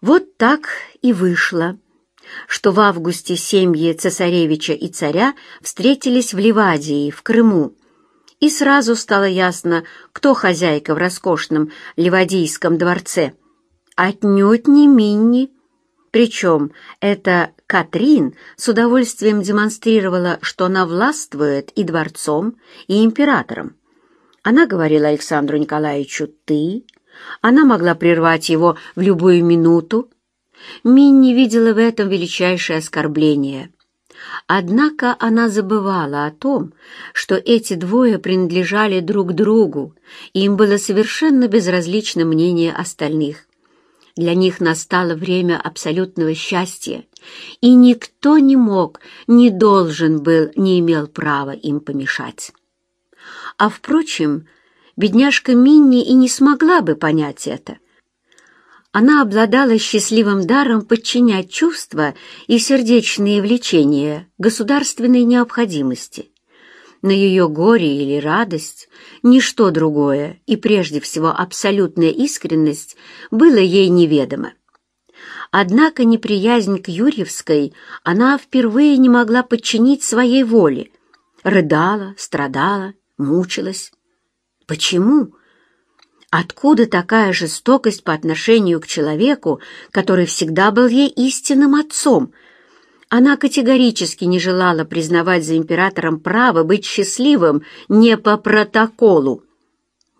Вот так и вышло, что в августе семьи цесаревича и царя встретились в Ливадии, в Крыму, и сразу стало ясно, кто хозяйка в роскошном Ливадийском дворце. Отнюдь не Минни. Причем эта Катрин с удовольствием демонстрировала, что она властвует и дворцом, и императором. Она говорила Александру Николаевичу «ты», она могла прервать его в любую минуту. Минни видела в этом величайшее оскорбление. Однако она забывала о том, что эти двое принадлежали друг другу, и им было совершенно безразлично мнение остальных. Для них настало время абсолютного счастья, и никто не мог, не должен был, не имел права им помешать. А, впрочем, бедняжка Минни и не смогла бы понять это. Она обладала счастливым даром подчинять чувства и сердечные влечения государственной необходимости. На ее горе или радость ничто другое, и прежде всего абсолютная искренность, было ей неведомо. Однако неприязнь к Юрьевской она впервые не могла подчинить своей воле, рыдала, страдала, мучилась. Почему? Откуда такая жестокость по отношению к человеку, который всегда был ей истинным отцом? Она категорически не желала признавать за императором право быть счастливым не по протоколу.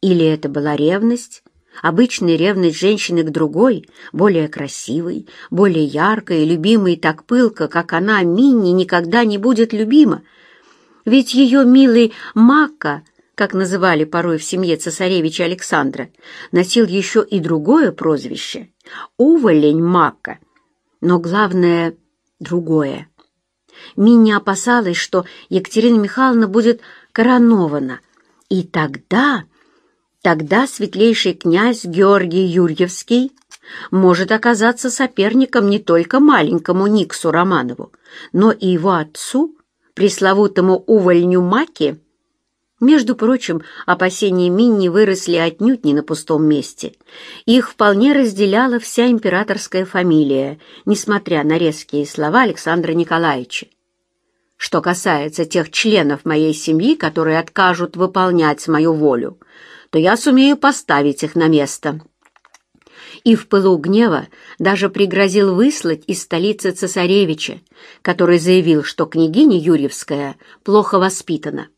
Или это была ревность, обычная ревность женщины к другой, более красивой, более яркой, любимой так пылко, как она, Минни, никогда не будет любима. Ведь ее милый Мака как называли порой в семье цесаревича Александра, носил еще и другое прозвище — Уволень Мака. Но главное — другое. Минни опасалась, что Екатерина Михайловна будет коронована, и тогда, тогда светлейший князь Георгий Юрьевский может оказаться соперником не только маленькому Никсу Романову, но и его отцу, пресловутому увольню Маке, между прочим, опасения Минни выросли отнюдь не на пустом месте. Их вполне разделяла вся императорская фамилия, несмотря на резкие слова Александра Николаевича. Что касается тех членов моей семьи, которые откажут выполнять мою волю, то я сумею поставить их на место. И в пылу гнева даже пригрозил выслать из столицы цесаревича, который заявил, что княгиня Юрьевская плохо воспитана.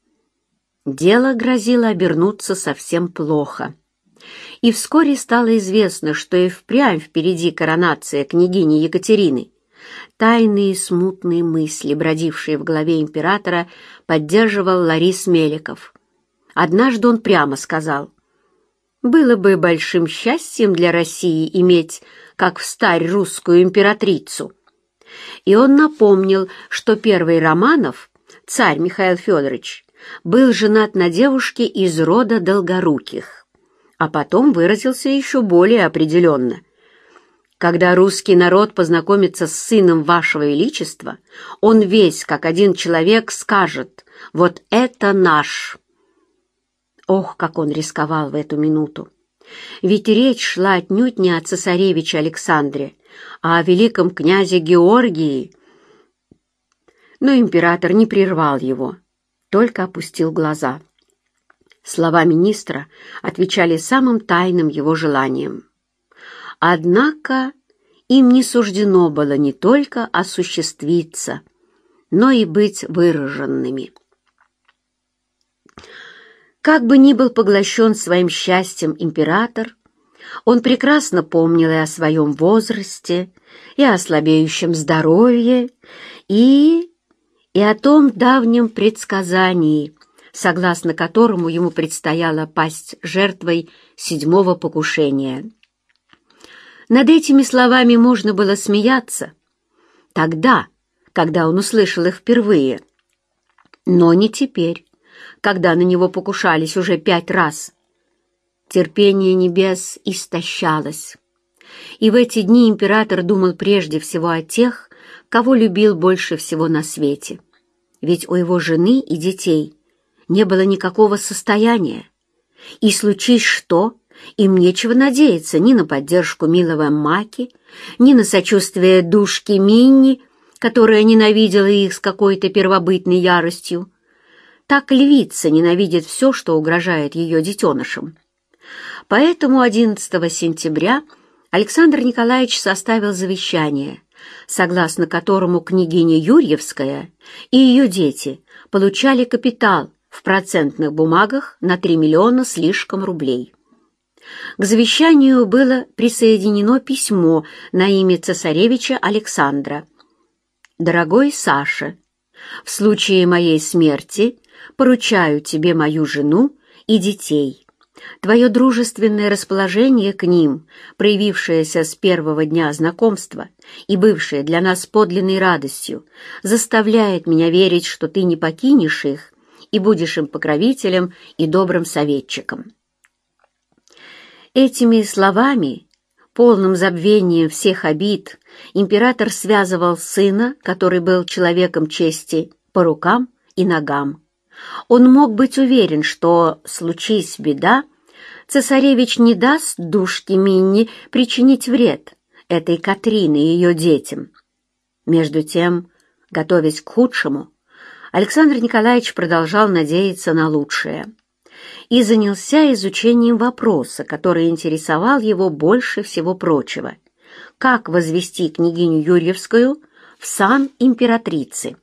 Дело грозило обернуться совсем плохо. И вскоре стало известно, что и впрямь впереди коронация княгини Екатерины. Тайные смутные мысли, бродившие в голове императора, поддерживал Ларис Меликов. Однажды он прямо сказал, «Было бы большим счастьем для России иметь, как в старь, русскую императрицу». И он напомнил, что первый Романов, царь Михаил Федорович, был женат на девушке из рода Долгоруких, а потом выразился еще более определенно. Когда русский народ познакомится с сыном вашего величества, он весь, как один человек, скажет «Вот это наш!» Ох, как он рисковал в эту минуту! Ведь речь шла отнюдь не о цесаревиче Александре, а о великом князе Георгии. Но император не прервал его только опустил глаза. Слова министра отвечали самым тайным его желаниям. Однако им не суждено было не только осуществиться, но и быть выраженными. Как бы ни был поглощен своим счастьем император, он прекрасно помнил и о своем возрасте, и о слабеющем здоровье, и и о том давнем предсказании, согласно которому ему предстояло пасть жертвой седьмого покушения. Над этими словами можно было смеяться тогда, когда он услышал их впервые, но не теперь, когда на него покушались уже пять раз. Терпение небес истощалось. И в эти дни император думал прежде всего о тех, кого любил больше всего на свете. Ведь у его жены и детей не было никакого состояния. И случись что, им нечего надеяться ни на поддержку милого Маки, ни на сочувствие душки Минни, которая ненавидела их с какой-то первобытной яростью. Так львица ненавидит все, что угрожает ее детенышам. Поэтому 11 сентября Александр Николаевич составил завещание, согласно которому княгиня Юрьевская и ее дети получали капитал в процентных бумагах на 3 миллиона слишком рублей. К завещанию было присоединено письмо на имя цесаревича Александра. «Дорогой Саша, в случае моей смерти поручаю тебе мою жену и детей». Твое дружественное расположение к ним, проявившееся с первого дня знакомства и бывшее для нас подлинной радостью, заставляет меня верить, что ты не покинешь их и будешь им покровителем и добрым советчиком. Этими словами, полным забвением всех обид, император связывал сына, который был человеком чести, по рукам и ногам. Он мог быть уверен, что, случись беда, цесаревич не даст душке Минни причинить вред этой Катрине и ее детям. Между тем, готовясь к худшему, Александр Николаевич продолжал надеяться на лучшее и занялся изучением вопроса, который интересовал его больше всего прочего. Как возвести княгиню Юрьевскую в сан императрицы?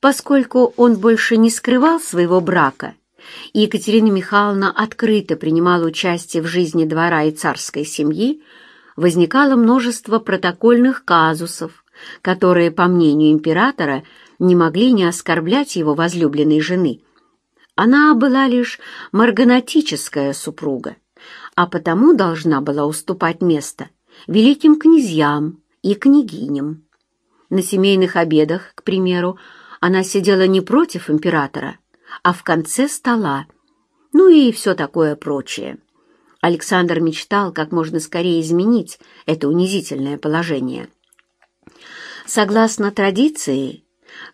Поскольку он больше не скрывал своего брака, и Екатерина Михайловна открыто принимала участие в жизни двора и царской семьи, возникало множество протокольных казусов, которые, по мнению императора, не могли не оскорблять его возлюбленной жены. Она была лишь марганатическая супруга, а потому должна была уступать место великим князьям и княгиням. На семейных обедах, к примеру, она сидела не против императора, а в конце стола. Ну и все такое прочее. Александр мечтал как можно скорее изменить это унизительное положение. Согласно традиции,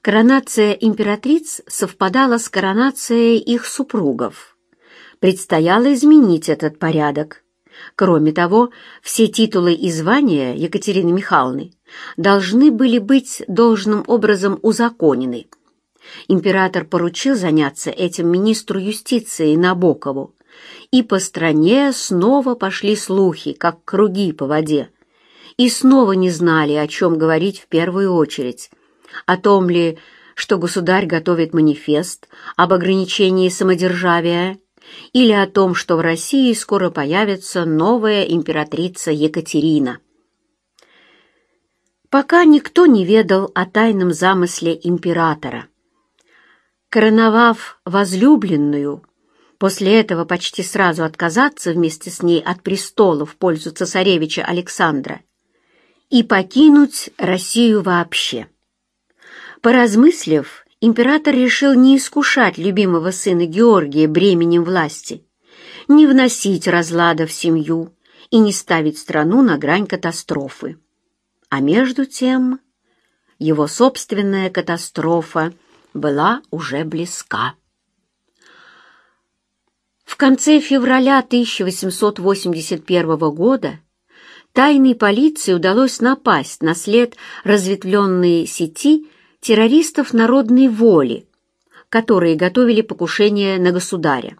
коронация императриц совпадала с коронацией их супругов. Предстояло изменить этот порядок. Кроме того, все титулы и звания Екатерины Михайловны должны были быть должным образом узаконены. Император поручил заняться этим министру юстиции Набокову, и по стране снова пошли слухи, как круги по воде, и снова не знали, о чем говорить в первую очередь, о том ли, что государь готовит манифест об ограничении самодержавия, или о том, что в России скоро появится новая императрица Екатерина. Пока никто не ведал о тайном замысле императора. Короновав возлюбленную, после этого почти сразу отказаться вместе с ней от престола в пользу цесаревича Александра и покинуть Россию вообще. Поразмыслив, император решил не искушать любимого сына Георгия бременем власти, не вносить разлада в семью и не ставить страну на грань катастрофы. А между тем его собственная катастрофа была уже близка. В конце февраля 1881 года тайной полиции удалось напасть на след разветвленной сети террористов народной воли, которые готовили покушение на государя.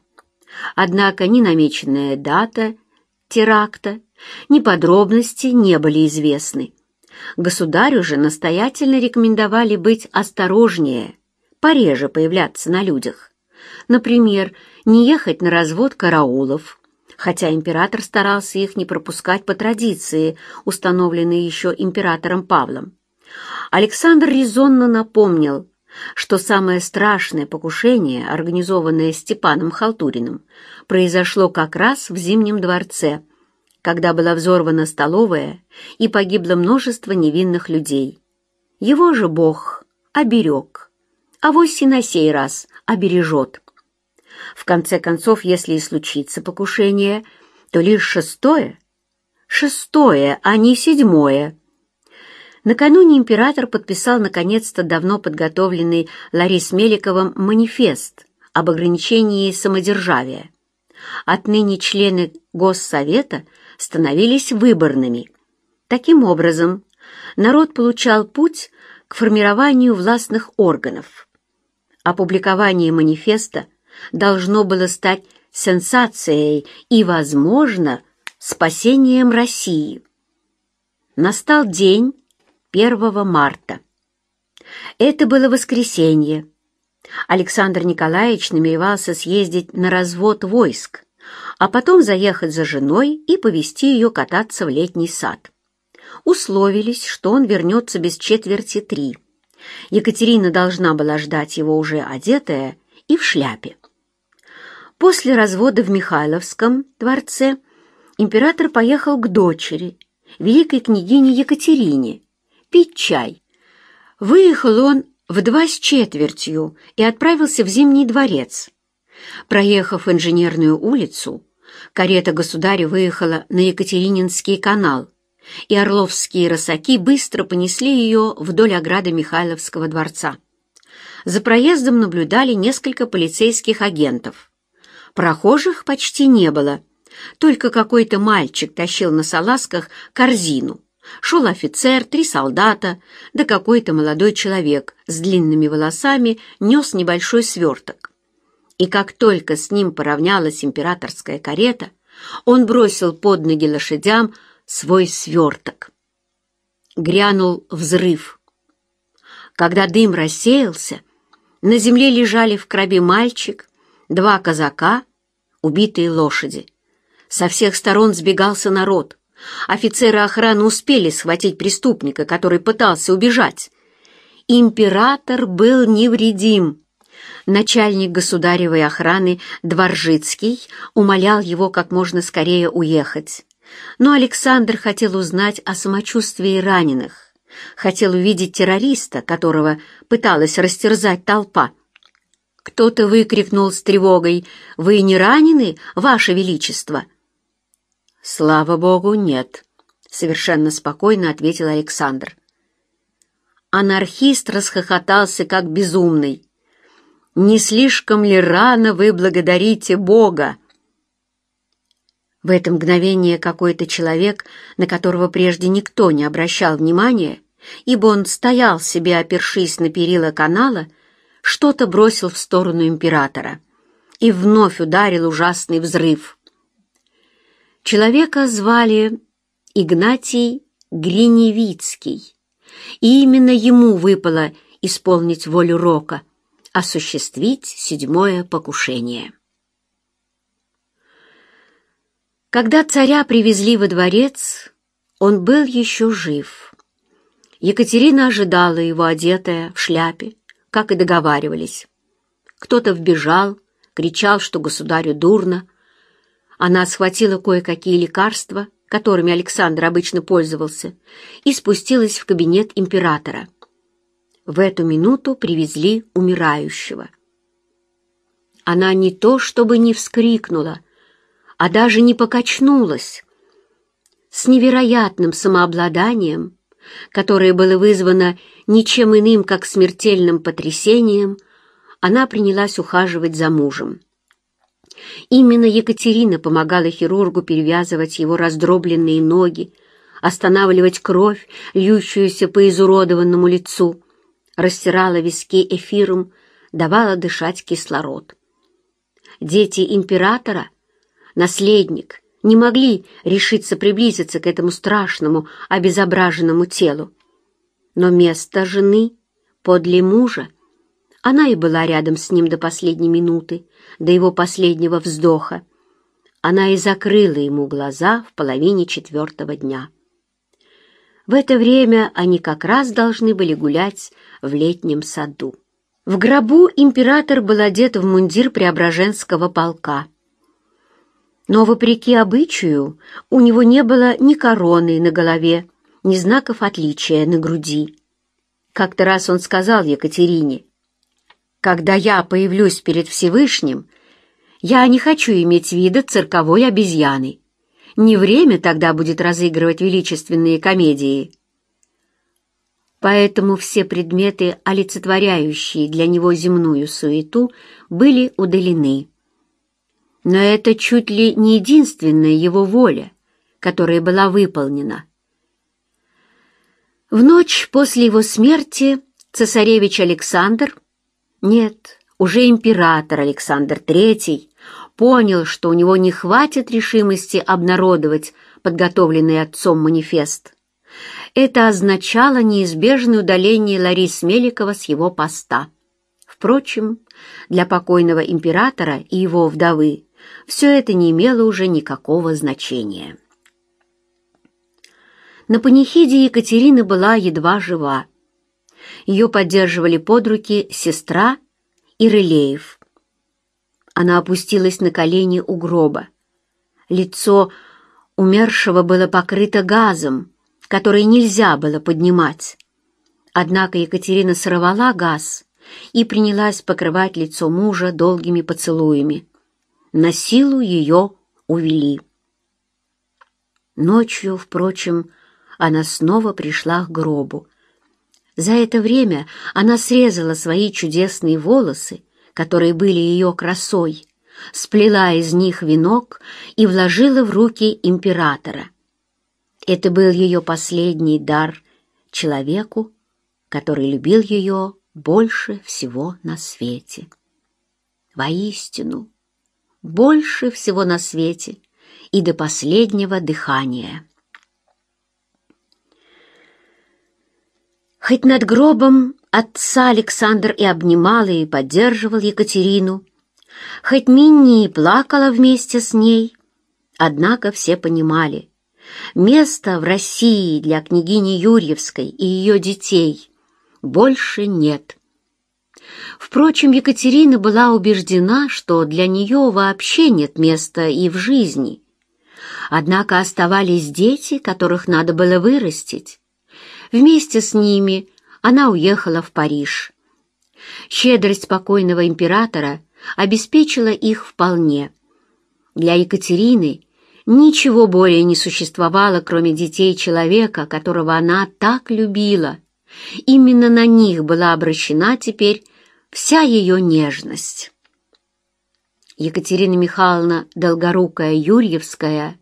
Однако ни намеченная дата теракта, ни подробности не были известны. Государю же настоятельно рекомендовали быть осторожнее, пореже появляться на людях. Например, не ехать на развод караулов, хотя император старался их не пропускать по традиции, установленной еще императором Павлом. Александр резонно напомнил, что самое страшное покушение, организованное Степаном Халтуриным, произошло как раз в Зимнем дворце, когда была взорвана столовая и погибло множество невинных людей. Его же Бог оберег а авось и на сей раз обережет. В конце концов, если и случится покушение, то лишь шестое, шестое, а не седьмое. Накануне император подписал наконец-то давно подготовленный Ларис Меликовым манифест об ограничении самодержавия. Отныне члены Госсовета становились выборными. Таким образом, народ получал путь к формированию властных органов. Опубликование манифеста должно было стать сенсацией и, возможно, спасением России. Настал день 1 марта. Это было воскресенье. Александр Николаевич намеревался съездить на развод войск, а потом заехать за женой и повезти ее кататься в летний сад. Условились, что он вернется без четверти три. Екатерина должна была ждать его уже одетая и в шляпе. После развода в Михайловском дворце император поехал к дочери, великой княгине Екатерине, пить чай. Выехал он в два с четвертью и отправился в Зимний дворец. Проехав инженерную улицу, карета государя выехала на Екатерининский канал, и орловские рысаки быстро понесли ее вдоль ограды Михайловского дворца. За проездом наблюдали несколько полицейских агентов. Прохожих почти не было, только какой-то мальчик тащил на салазках корзину. Шел офицер, три солдата, да какой-то молодой человек с длинными волосами нес небольшой сверток. И как только с ним поравнялась императорская карета, он бросил под ноги лошадям свой сверток. Грянул взрыв. Когда дым рассеялся, на земле лежали в крови мальчик, два казака, убитые лошади. Со всех сторон сбегался народ. Офицеры охраны успели схватить преступника, который пытался убежать. Император был невредим. Начальник государевой охраны Дворжицкий умолял его как можно скорее уехать. Но Александр хотел узнать о самочувствии раненых, хотел увидеть террориста, которого пыталась растерзать толпа. Кто-то выкрикнул с тревогой «Вы не ранены, Ваше Величество?» «Слава Богу, нет», — совершенно спокойно ответил Александр. Анархист расхохотался, как безумный. «Не слишком ли рано вы благодарите Бога?» В это мгновение какой-то человек, на которого прежде никто не обращал внимания, ибо он стоял себе, опершись на перила канала, что-то бросил в сторону императора, и вновь ударил ужасный взрыв. Человека звали Игнатий Гриневицкий, и именно ему выпало исполнить волю Рока, осуществить седьмое покушение. Когда царя привезли во дворец, он был еще жив. Екатерина ожидала его, одетая в шляпе, как и договаривались. Кто-то вбежал, кричал, что государю дурно. Она схватила кое-какие лекарства, которыми Александр обычно пользовался, и спустилась в кабинет императора. В эту минуту привезли умирающего. Она не то чтобы не вскрикнула, а даже не покачнулась. С невероятным самообладанием которое было вызвано ничем иным, как смертельным потрясением, она принялась ухаживать за мужем. Именно Екатерина помогала хирургу перевязывать его раздробленные ноги, останавливать кровь, льющуюся по изуродованному лицу, растирала виски эфиром, давала дышать кислород. Дети императора, наследник, не могли решиться приблизиться к этому страшному, обезображенному телу. Но место жены подле мужа, она и была рядом с ним до последней минуты, до его последнего вздоха. Она и закрыла ему глаза в половине четвертого дня. В это время они как раз должны были гулять в летнем саду. В гробу император был одет в мундир Преображенского полка. Но, вопреки обычаю, у него не было ни короны на голове, ни знаков отличия на груди. Как-то раз он сказал Екатерине, «Когда я появлюсь перед Всевышним, я не хочу иметь вида цирковой обезьяны. Не время тогда будет разыгрывать величественные комедии». Поэтому все предметы, олицетворяющие для него земную суету, были удалены. Но это чуть ли не единственная его воля, которая была выполнена. В ночь после его смерти цесаревич Александр, нет, уже император Александр III, понял, что у него не хватит решимости обнародовать подготовленный отцом манифест. Это означало неизбежное удаление Ларис Меликова с его поста. Впрочем, для покойного императора и его вдовы все это не имело уже никакого значения. На панихиде Екатерина была едва жива. Ее поддерживали под руки сестра и Рылеев. Она опустилась на колени у гроба. Лицо умершего было покрыто газом, который нельзя было поднимать. Однако Екатерина сорвала газ и принялась покрывать лицо мужа долгими поцелуями. На силу ее увели. Ночью, впрочем, она снова пришла к гробу. За это время она срезала свои чудесные волосы, которые были ее красой, сплела из них венок и вложила в руки императора. Это был ее последний дар человеку, который любил ее больше всего на свете. Воистину, больше всего на свете и до последнего дыхания. Хоть над гробом отца Александр и обнимал и поддерживал Екатерину, хоть Минни и плакала вместе с ней, однако все понимали, места в России для княгини Юрьевской и ее детей больше нет. Впрочем, Екатерина была убеждена, что для нее вообще нет места и в жизни. Однако оставались дети, которых надо было вырастить. Вместе с ними она уехала в Париж. Щедрость покойного императора обеспечила их вполне. Для Екатерины ничего более не существовало, кроме детей человека, которого она так любила. Именно на них была обращена теперь вся ее нежность. Екатерина Михайловна Долгорукая Юрьевская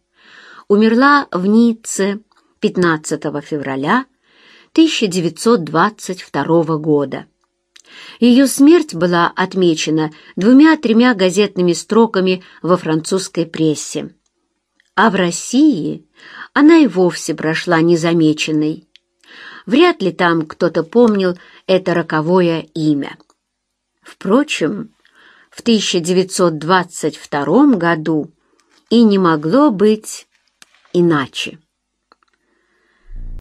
умерла в Ницце 15 февраля 1922 года. Ее смерть была отмечена двумя-тремя газетными строками во французской прессе. А в России она и вовсе прошла незамеченной. Вряд ли там кто-то помнил это роковое имя. Впрочем, в 1922 году и не могло быть иначе.